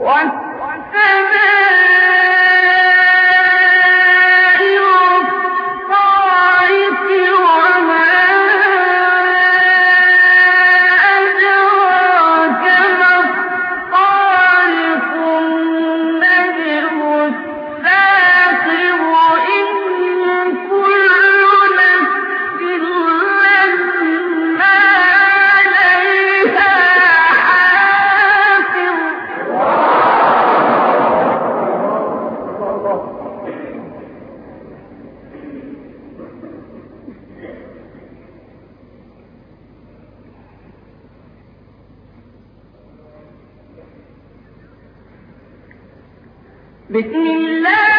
وَالسَّمَاءِ بسم الله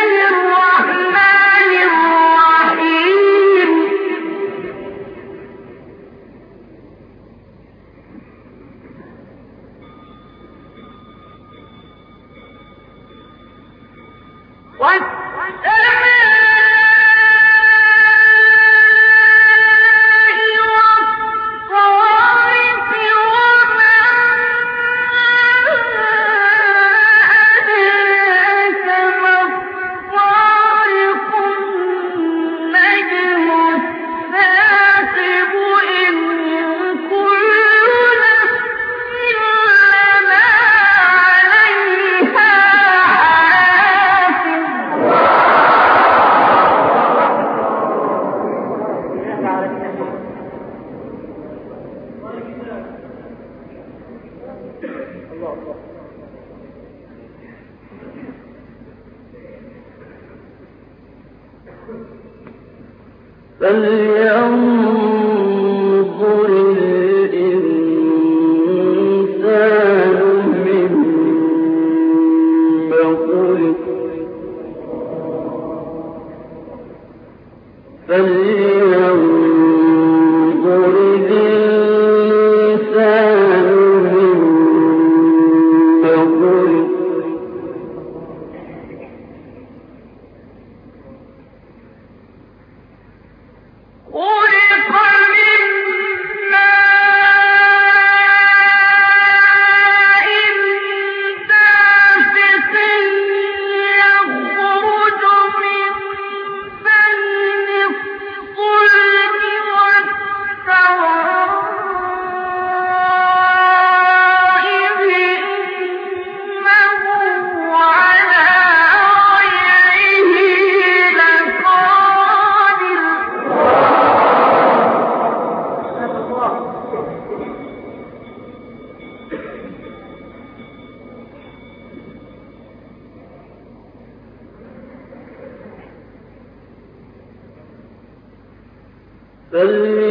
وشعرتنا الله بل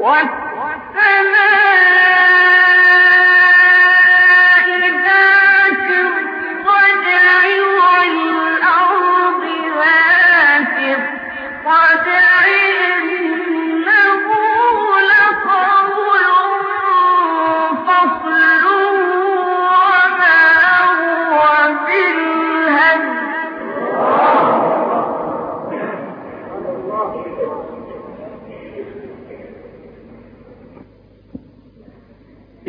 What?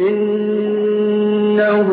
إنهم